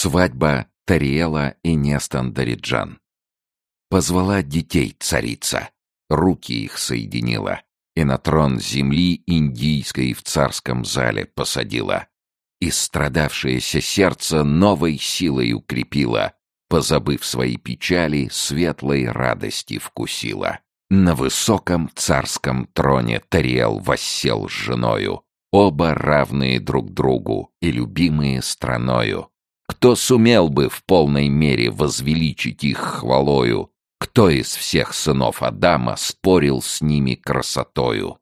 Свадьба Тариэла и Нестан Дариджан. Позвала детей царица, руки их соединила, и на трон земли индийской в царском зале посадила. И страдавшееся сердце новой силой укрепила, позабыв свои печали, светлой радости вкусила. На высоком царском троне Тариэл воссел с женою, оба равные друг другу и любимые страною. Кто сумел бы в полной мере возвеличить их хвалою, кто из всех сынов Адама спорил с ними красотою?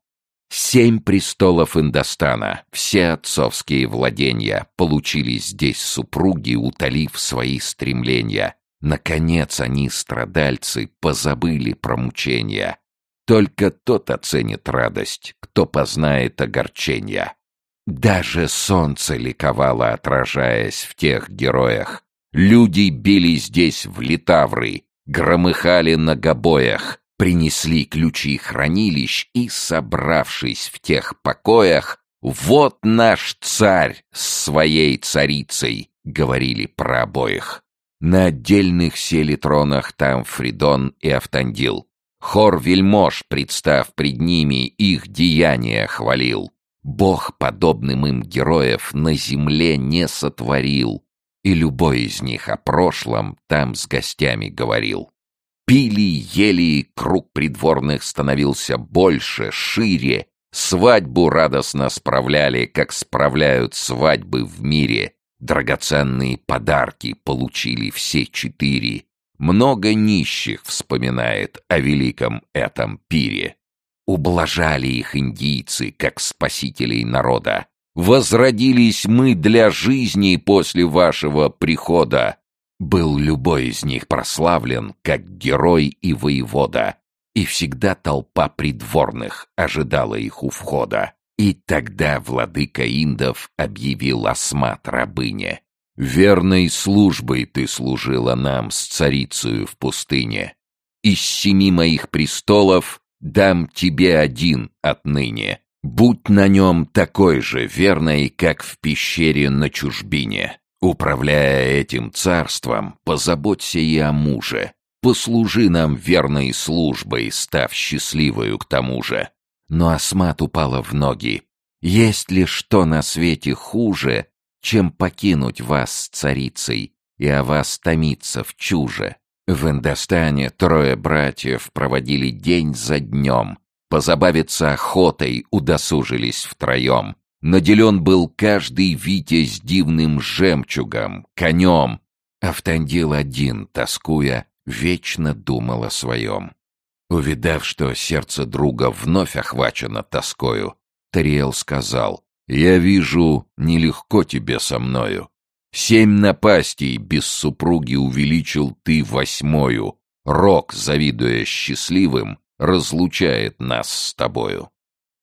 Семь престолов Индостана, все отцовские владения, получили здесь супруги, утолив свои стремления. Наконец они, страдальцы, позабыли про мучения. Только тот оценит радость, кто познает огорчения. Даже солнце ликовало, отражаясь в тех героях. Люди били здесь в литавры, громыхали на гобоях, принесли ключи хранилищ и, собравшись в тех покоях, «Вот наш царь с своей царицей», — говорили про обоих. На отдельных сели тронах там Фридон и Автандил. Хор вельмож, представ пред ними, их деяния хвалил. Бог подобным им героев на земле не сотворил, и любой из них о прошлом там с гостями говорил. Пили, ели, круг придворных становился больше, шире, свадьбу радостно справляли, как справляют свадьбы в мире. Драгоценные подарки получили все четыре. Много нищих вспоминает о великом этом пире. Ублажали их индийцы, как спасителей народа. Возродились мы для жизни после вашего прихода. Был любой из них прославлен, как герой и воевода, и всегда толпа придворных ожидала их у входа. И тогда владыка Индов объявил осмат рабыне. «Верной службой ты служила нам с царицею в пустыне. Из семи моих престолов дам тебе один отныне. Будь на нем такой же верной, как в пещере на чужбине. Управляя этим царством, позаботься и о муже. Послужи нам верной службой, став счастливою к тому же. Но Асмат упала в ноги. Есть ли что на свете хуже, чем покинуть вас с царицей и о вас томиться в чуже? В Индостане трое братьев проводили день за днем. Позабавиться охотой удосужились втроем. Наделен был каждый витязь дивным жемчугом, конем. Автандил один, тоскуя, вечно думал о своем. Увидав, что сердце друга вновь охвачено тоскою, Тариэл сказал, «Я вижу, нелегко тебе со мною. Семь напастей без супруги увеличил ты восьмою. Рок, завидуя счастливым, разлучает нас с тобою.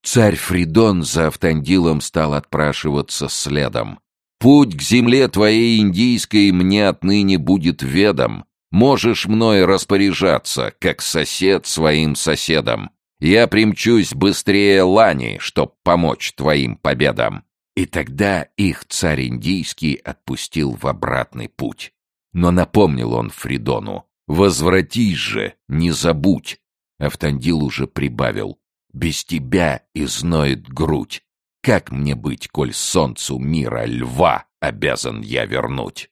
Царь Фридон за Автандилом стал отпрашиваться следом. «Путь к земле твоей индийской мне отныне будет ведом. Можешь мной распоряжаться, как сосед своим соседом. Я примчусь быстрее Лани, чтоб помочь твоим победам». И тогда их царь индийский отпустил в обратный путь. Но напомнил он Фридону, «Возвратись же, не забудь!» Автандил уже прибавил, «Без тебя изноет грудь. Как мне быть, коль солнцу мира льва обязан я вернуть?»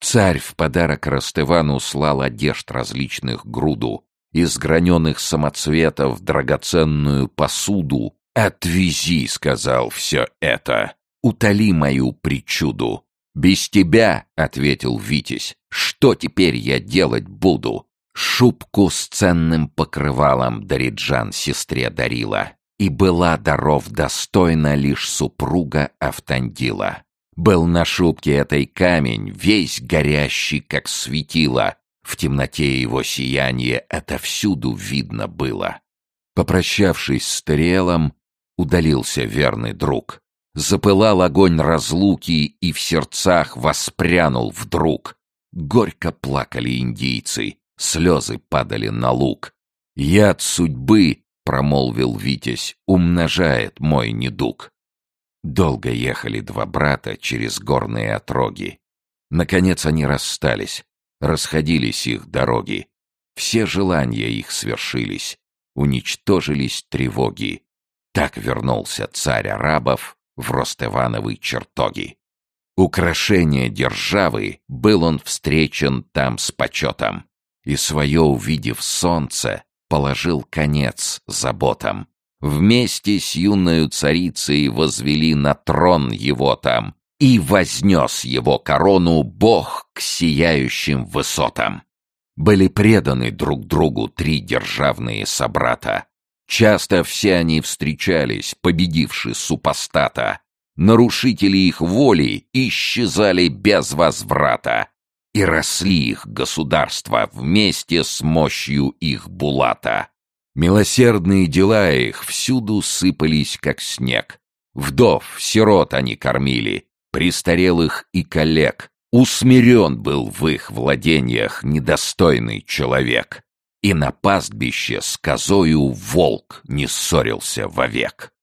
Царь в подарок Растывану слал одежд различных груду, из граненых самоцветов драгоценную посуду, «Отвези», — сказал все это, — «утоли мою причуду». «Без тебя», — ответил Витязь, — «что теперь я делать буду?» Шубку с ценным покрывалом Дариджан сестре дарила, и была даров достойна лишь супруга Автандила. Был на шубке этой камень, весь горящий, как светило. В темноте его сияние отовсюду видно было. Попрощавшись с Тариэлом, удалился верный друг. Запылал огонь разлуки и в сердцах воспрянул вдруг. Горько плакали индийцы, слезы падали на луг. «Яд судьбы», — промолвил Витязь, — «умножает мой недуг». Долго ехали два брата через горные отроги. Наконец они расстались, расходились их дороги. Все желания их свершились, уничтожились тревоги. Так вернулся царь арабов в Ростывановы чертоги. Украшение державы был он встречен там с почетом, и свое увидев солнце, положил конец заботам. Вместе с юною царицей возвели на трон его там, и вознес его корону Бог к сияющим высотам. Были преданы друг другу три державные собрата. Часто все они встречались, победивши супостата. Нарушители их воли исчезали без возврата. И росли их государства вместе с мощью их булата. Милосердные дела их всюду сыпались, как снег. Вдов, сирот они кормили, престарелых и коллег. Усмирен был в их владениях недостойный человек. И на пастбище с козою волк не ссорился вовек.